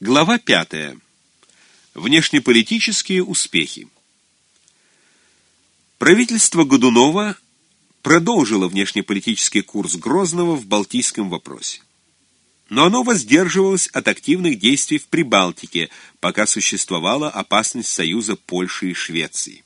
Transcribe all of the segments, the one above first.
Глава пятая. Внешнеполитические успехи. Правительство Годунова продолжило внешнеполитический курс Грозного в Балтийском вопросе. Но оно воздерживалось от активных действий в Прибалтике, пока существовала опасность союза Польши и Швеции.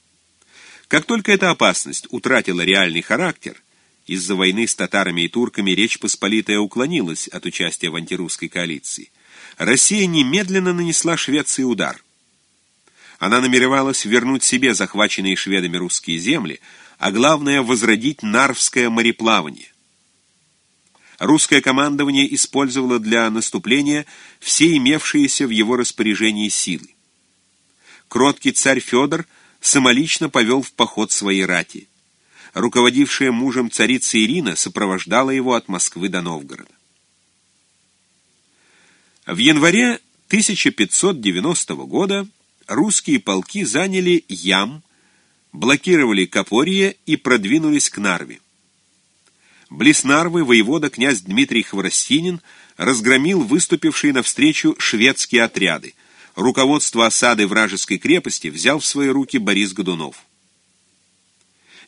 Как только эта опасность утратила реальный характер, из-за войны с татарами и турками Речь Посполитая уклонилась от участия в антирусской коалиции. Россия немедленно нанесла Швеции удар. Она намеревалась вернуть себе захваченные шведами русские земли, а главное — возродить Нарвское мореплавание. Русское командование использовало для наступления все имевшиеся в его распоряжении силы. Кроткий царь Федор самолично повел в поход свои рати. Руководившая мужем царица Ирина сопровождала его от Москвы до Новгорода. В январе 1590 года русские полки заняли Ям, блокировали Копорье и продвинулись к Нарве. Близ Нарвы воевода князь Дмитрий Хворостинин разгромил выступившие навстречу шведские отряды. Руководство осады вражеской крепости взял в свои руки Борис Годунов.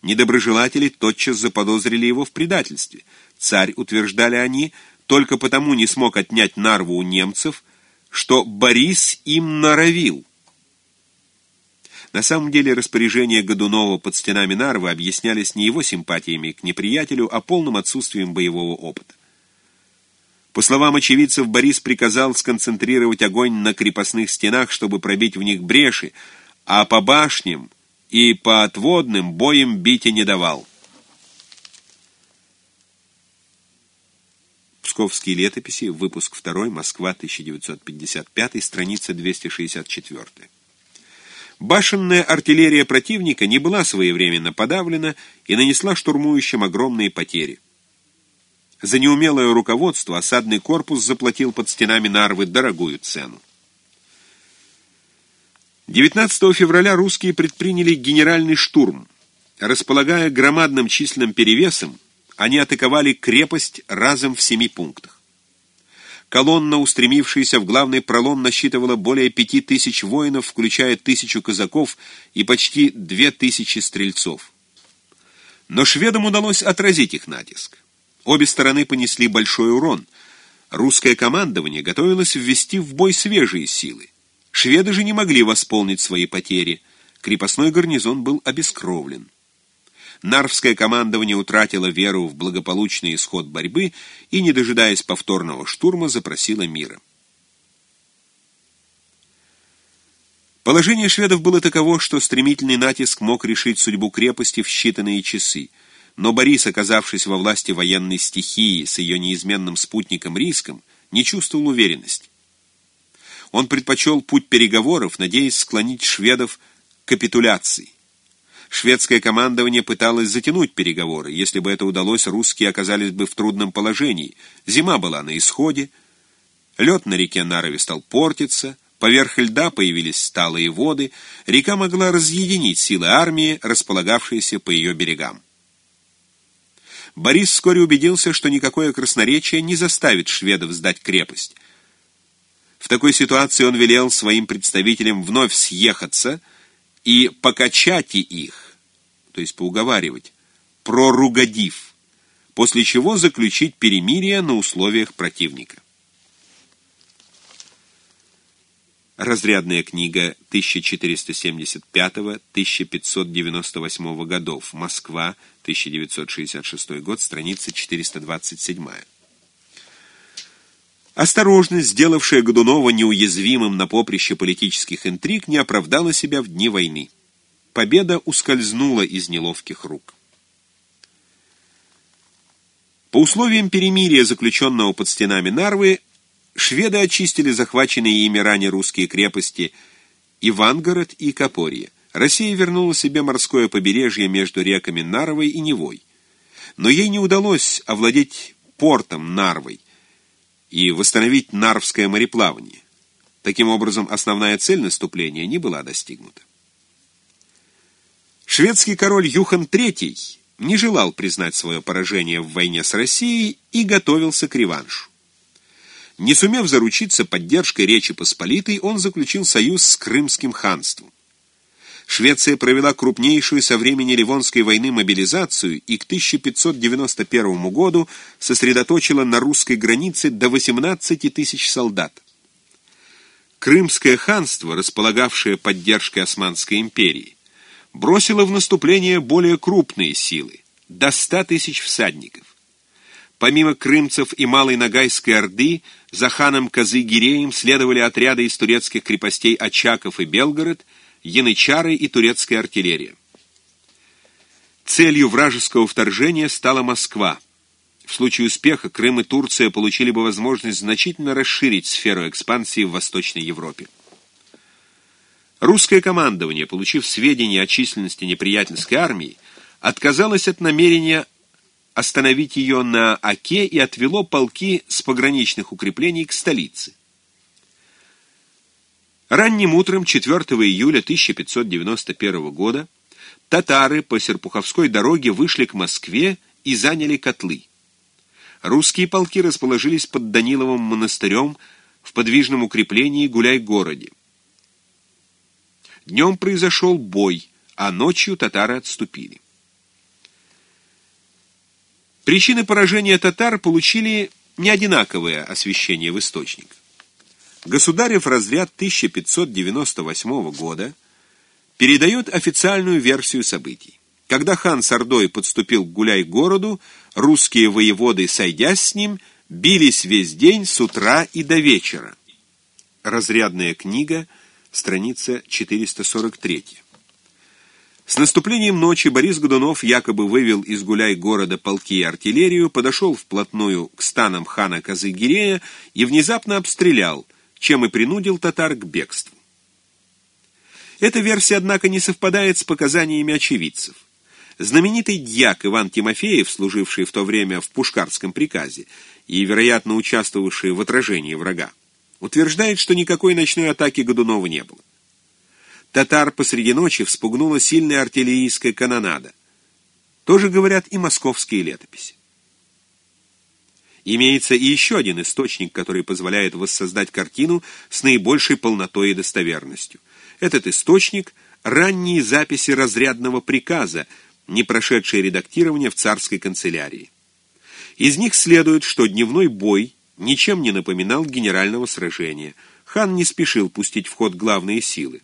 Недоброжелатели тотчас заподозрили его в предательстве. Царь, утверждали они, только потому не смог отнять Нарву у немцев, что Борис им норовил. На самом деле распоряжения Годунова под стенами Нарвы объяснялись не его симпатиями к неприятелю, а полным отсутствием боевого опыта. По словам очевидцев, Борис приказал сконцентрировать огонь на крепостных стенах, чтобы пробить в них бреши, а по башням и по отводным боем бить и не давал. Псковские летописи, выпуск 2, Москва, 1955, страница 264. Башенная артиллерия противника не была своевременно подавлена и нанесла штурмующим огромные потери. За неумелое руководство осадный корпус заплатил под стенами Нарвы дорогую цену. 19 февраля русские предприняли генеральный штурм. Располагая громадным численным перевесом, они атаковали крепость разом в семи пунктах. Колонна, устремившаяся в главный пролом, насчитывала более пяти тысяч воинов, включая тысячу казаков и почти две тысячи стрельцов. Но шведам удалось отразить их натиск. Обе стороны понесли большой урон. Русское командование готовилось ввести в бой свежие силы. Шведы же не могли восполнить свои потери. Крепостной гарнизон был обескровлен. Нарвское командование утратило веру в благополучный исход борьбы и, не дожидаясь повторного штурма, запросило мира. Положение шведов было таково, что стремительный натиск мог решить судьбу крепости в считанные часы, но Борис, оказавшись во власти военной стихии с ее неизменным спутником риском, не чувствовал уверенности. Он предпочел путь переговоров, надеясь склонить шведов к капитуляции. Шведское командование пыталось затянуть переговоры. Если бы это удалось, русские оказались бы в трудном положении. Зима была на исходе, лед на реке Нарове стал портиться, поверх льда появились сталые воды, река могла разъединить силы армии, располагавшиеся по ее берегам. Борис вскоре убедился, что никакое красноречие не заставит шведов сдать крепость. В такой ситуации он велел своим представителям вновь съехаться и покачать их, то есть поуговаривать, проругодив, после чего заключить перемирие на условиях противника. Разрядная книга 1475-1598 годов. Москва, 1966 год, страница 427. Осторожность, сделавшая Годунова неуязвимым на поприще политических интриг, не оправдала себя в дни войны. Победа ускользнула из неловких рук. По условиям перемирия, заключенного под стенами Нарвы, шведы очистили захваченные ими ранее русские крепости Ивангород и Копорье. Россия вернула себе морское побережье между реками Нарвой и Невой. Но ей не удалось овладеть портом Нарвой и восстановить Нарвское мореплавание. Таким образом, основная цель наступления не была достигнута. Шведский король Юхан III не желал признать свое поражение в войне с Россией и готовился к реваншу. Не сумев заручиться поддержкой Речи Посполитой, он заключил союз с Крымским ханством. Швеция провела крупнейшую со времени Ливонской войны мобилизацию и к 1591 году сосредоточила на русской границе до 18 тысяч солдат. Крымское ханство, располагавшее поддержкой Османской империи, бросило в наступление более крупные силы, до 100 тысяч всадников. Помимо крымцев и Малой Ногайской Орды, за ханом Казы-Гиреем следовали отряды из турецких крепостей Очаков и Белгород, янычары и турецкая артиллерия. Целью вражеского вторжения стала Москва. В случае успеха Крым и Турция получили бы возможность значительно расширить сферу экспансии в Восточной Европе. Русское командование, получив сведения о численности неприятельской армии, отказалось от намерения остановить ее на Оке и отвело полки с пограничных укреплений к столице. Ранним утром 4 июля 1591 года татары по Серпуховской дороге вышли к Москве и заняли котлы. Русские полки расположились под Даниловым монастырем в подвижном укреплении Гуляй-городе. Днем произошел бой, а ночью татары отступили. Причины поражения татар получили неодинаковое освещение в источниках. Государев разряд 1598 года передает официальную версию событий. Когда хан с Ордой подступил к Гуляй-городу, русские воеводы, сойдясь с ним, бились весь день с утра и до вечера. Разрядная книга, страница 443. С наступлением ночи Борис Годунов якобы вывел из гуляй города полки и артиллерию, подошел вплотную к станам хана Казыгирея и внезапно обстрелял, чем и принудил татар к бегству. Эта версия, однако, не совпадает с показаниями очевидцев. Знаменитый дьяк Иван Тимофеев, служивший в то время в Пушкарском приказе и, вероятно, участвовавший в отражении врага, утверждает, что никакой ночной атаки Годунова не было. Татар посреди ночи вспугнула сильная артиллерийская канонада. Тоже говорят и московские летописи. Имеется и еще один источник, который позволяет воссоздать картину с наибольшей полнотой и достоверностью. Этот источник — ранние записи разрядного приказа, не прошедшие редактирование в царской канцелярии. Из них следует, что дневной бой ничем не напоминал генерального сражения. Хан не спешил пустить в ход главные силы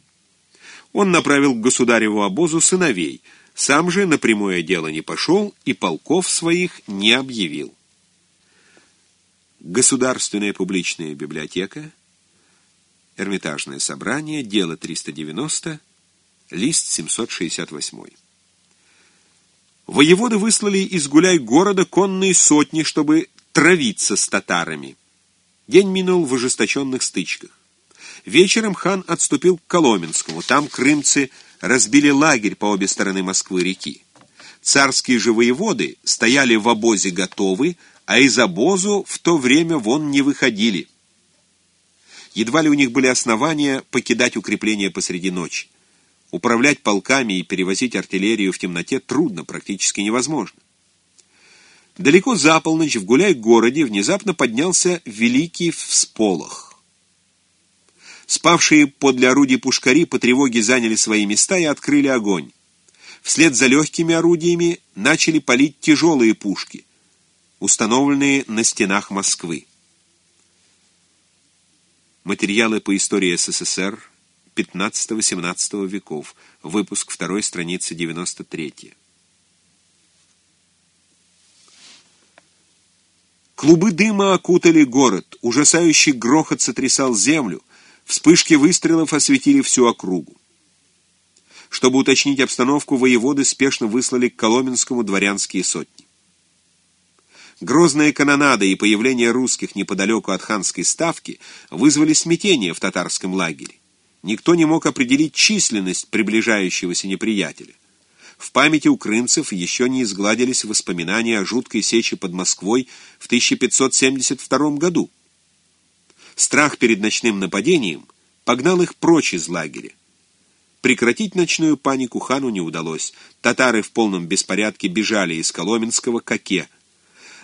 он направил к государеву обозу сыновей, сам же на прямое дело не пошел и полков своих не объявил. Государственная публичная библиотека, Эрмитажное собрание, дело 390, лист 768. Воеводы выслали из гуляй города конные сотни, чтобы травиться с татарами. День минул в ожесточенных стычках. Вечером хан отступил к Коломенскому. Там крымцы разбили лагерь по обе стороны Москвы-реки. Царские же воеводы стояли в обозе готовы, а из обозу в то время вон не выходили. Едва ли у них были основания покидать укрепления посреди ночи. Управлять полками и перевозить артиллерию в темноте трудно, практически невозможно. Далеко за полночь в Гуляй-городе внезапно поднялся великий всполох. Спавшие подле орудий пушкари по тревоге заняли свои места и открыли огонь. Вслед за легкими орудиями начали палить тяжелые пушки, установленные на стенах Москвы. Материалы по истории СССР 15-17 веков. Выпуск 2 страницы 93. Клубы дыма окутали город, ужасающий грохот сотрясал землю, Вспышки выстрелов осветили всю округу. Чтобы уточнить обстановку, воеводы спешно выслали к Коломенскому дворянские сотни. Грозная канонада и появление русских неподалеку от ханской ставки вызвали смятение в татарском лагере. Никто не мог определить численность приближающегося неприятеля. В памяти у еще не изгладились воспоминания о жуткой сече под Москвой в 1572 году. Страх перед ночным нападением погнал их прочь из лагеря. Прекратить ночную панику хану не удалось. Татары в полном беспорядке бежали из Коломенского к Оке.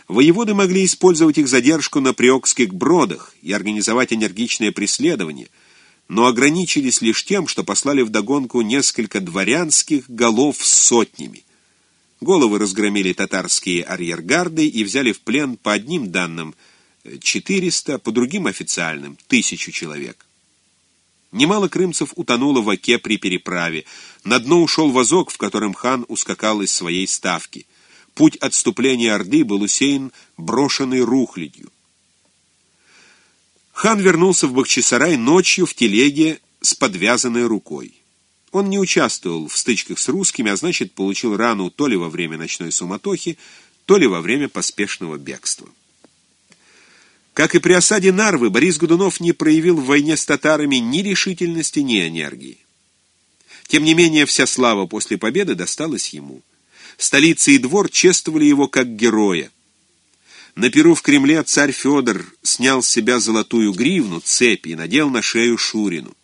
Воеводы могли использовать их задержку на приокских бродах и организовать энергичное преследование, но ограничились лишь тем, что послали вдогонку несколько дворянских голов с сотнями. Головы разгромили татарские арьергарды и взяли в плен по одним данным 400, по другим официальным – тысячу человек. Немало крымцев утонуло в оке при переправе. На дно ушел вазок, в котором хан ускакал из своей ставки. Путь отступления Орды был усеян брошенной рухлядью. Хан вернулся в Бахчисарай ночью в телеге с подвязанной рукой. Он не участвовал в стычках с русскими, а значит, получил рану то ли во время ночной суматохи, то ли во время поспешного бегства. Как и при осаде Нарвы, Борис Годунов не проявил в войне с татарами ни решительности, ни энергии. Тем не менее, вся слава после победы досталась ему. Столица и двор чествовали его как героя. На перу в Кремле царь Федор снял с себя золотую гривну, цепи и надел на шею Шурину.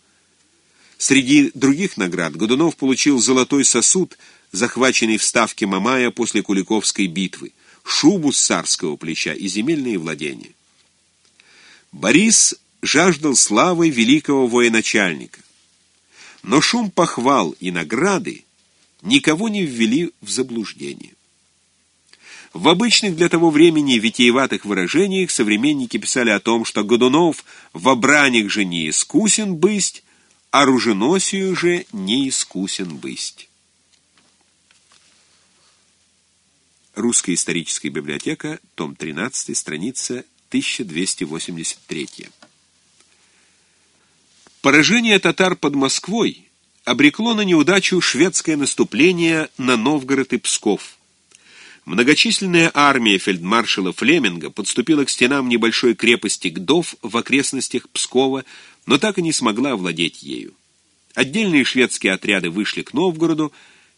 Среди других наград Годунов получил золотой сосуд, захваченный в ставке Мамая после Куликовской битвы, шубу с царского плеча и земельные владения. Борис жаждал славы великого военачальника. Но шум похвал и награды никого не ввели в заблуждение. В обычных для того времени витиеватых выражениях современники писали о том, что Годунов в обраних же не искусен бысть, оруженосию же не искусен бысть. Русская историческая библиотека, том 13, страница 1283. Поражение татар под Москвой обрекло на неудачу шведское наступление на Новгород и Псков. Многочисленная армия фельдмаршала Флеминга подступила к стенам небольшой крепости Гдов в окрестностях Пскова, но так и не смогла овладеть ею. Отдельные шведские отряды вышли к Новгороду,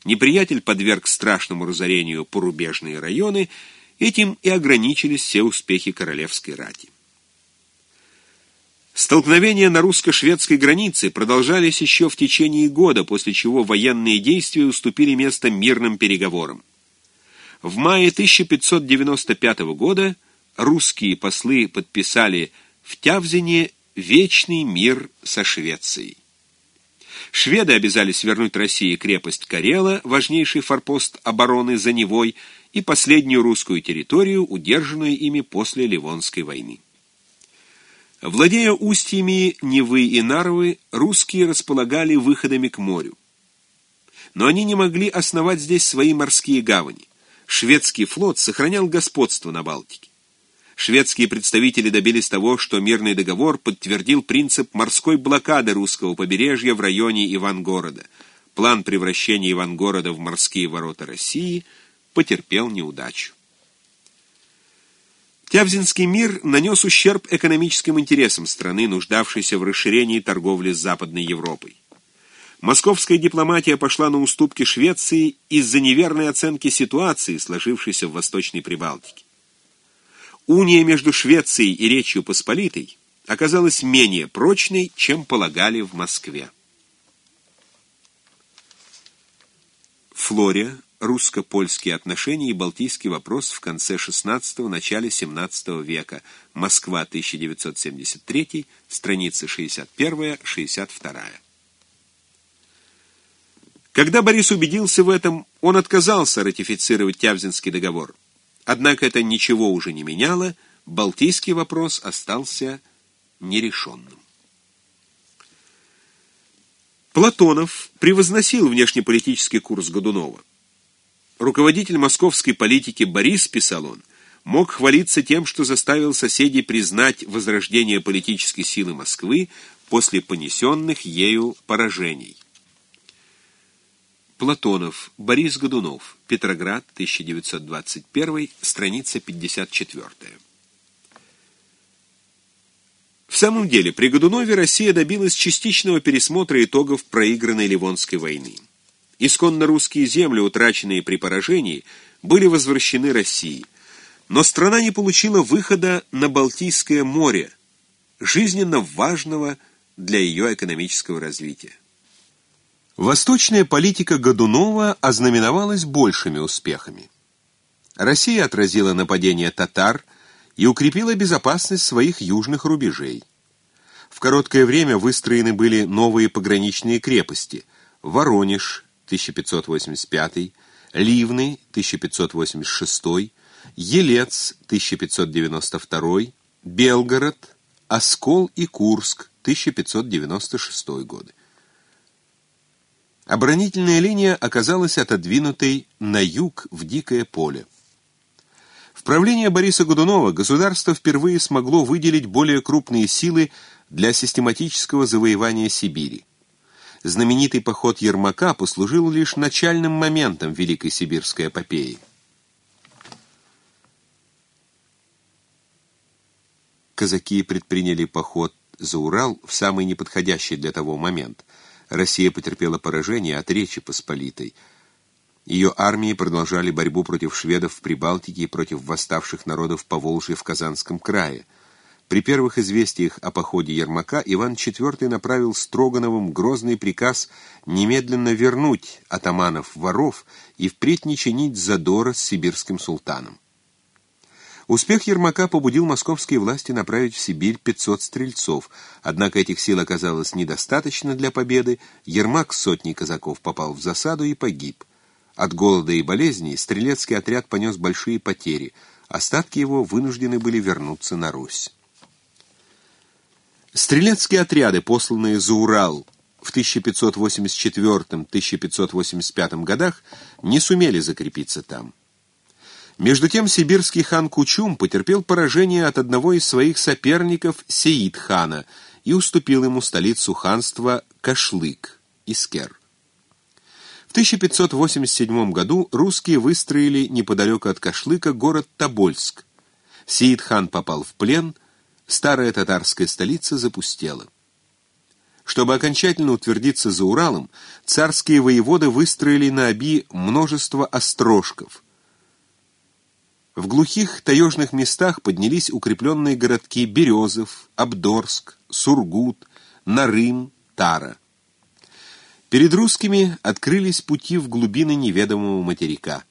неприятель подверг страшному разорению порубежные районы – Этим и ограничились все успехи королевской рати. Столкновения на русско-шведской границе продолжались еще в течение года, после чего военные действия уступили место мирным переговорам. В мае 1595 года русские послы подписали в Тявзине вечный мир со Швецией. Шведы обязались вернуть России крепость Карела, важнейший форпост обороны за Невой, и последнюю русскую территорию, удержанную ими после Ливонской войны. Владея устьями Невы и Нарвы, русские располагали выходами к морю. Но они не могли основать здесь свои морские гавани. Шведский флот сохранял господство на Балтике. Шведские представители добились того, что мирный договор подтвердил принцип морской блокады русского побережья в районе Ивангорода. План превращения Ивангорода в морские ворота России – потерпел неудачу. Тявзинский мир нанес ущерб экономическим интересам страны, нуждавшейся в расширении торговли с Западной Европой. Московская дипломатия пошла на уступки Швеции из-за неверной оценки ситуации, сложившейся в Восточной Прибалтике. Уния между Швецией и Речью Посполитой оказалась менее прочной, чем полагали в Москве. Флория русско-польские отношения и балтийский вопрос в конце XVI – начале XVII века. Москва, 1973, страницы 61-62. Когда Борис убедился в этом, он отказался ратифицировать Тявзинский договор. Однако это ничего уже не меняло, Балтийский вопрос остался нерешенным. Платонов превозносил внешнеполитический курс Годунова. Руководитель московской политики Борис, писал он, мог хвалиться тем, что заставил соседей признать возрождение политической силы Москвы после понесенных ею поражений. Платонов, Борис Годунов, Петроград, 1921, страница 54. В самом деле, при Годунове Россия добилась частичного пересмотра итогов проигранной Ливонской войны. Исконно русские земли, утраченные при поражении, были возвращены России. Но страна не получила выхода на Балтийское море, жизненно важного для ее экономического развития. Восточная политика Годунова ознаменовалась большими успехами. Россия отразила нападение татар и укрепила безопасность своих южных рубежей. В короткое время выстроены были новые пограничные крепости Воронеж, 1585, Ливны, 1586, Елец, 1592, Белгород, Оскол и Курск, 1596 годы. Оборонительная линия оказалась отодвинутой на юг в дикое поле. В правлении Бориса Годунова государство впервые смогло выделить более крупные силы для систематического завоевания Сибири. Знаменитый поход Ермака послужил лишь начальным моментом Великой Сибирской эпопеи. Казаки предприняли поход за Урал в самый неподходящий для того момент. Россия потерпела поражение от Речи Посполитой – ее армии продолжали борьбу против шведов в Прибалтике и против восставших народов по Волжье в Казанском крае. При первых известиях о походе Ермака Иван IV направил Строгановым грозный приказ немедленно вернуть атаманов-воров и впредь не чинить задора с сибирским султаном. Успех Ермака побудил московские власти направить в Сибирь 500 стрельцов, однако этих сил оказалось недостаточно для победы, Ермак с сотней казаков попал в засаду и погиб. От голода и болезней стрелецкий отряд понес большие потери, остатки его вынуждены были вернуться на Русь. Стрелецкие отряды, посланные за Урал в 1584-1585 годах, не сумели закрепиться там. Между тем сибирский хан Кучум потерпел поражение от одного из своих соперников Сеид-хана и уступил ему столицу ханства Кашлык, Искер. В 1587 году русские выстроили неподалеку от Кашлыка город Тобольск. Сеид-хан попал в плен, старая татарская столица запустела. Чтобы окончательно утвердиться за Уралом, царские воеводы выстроили на Оби множество острожков. В глухих таежных местах поднялись укрепленные городки Березов, Абдорск, Сургут, Нарым, Тара. Перед русскими открылись пути в глубины неведомого материка.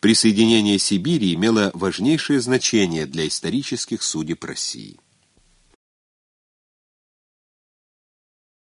Присоединение Сибири имело важнейшее значение для исторических судеб России.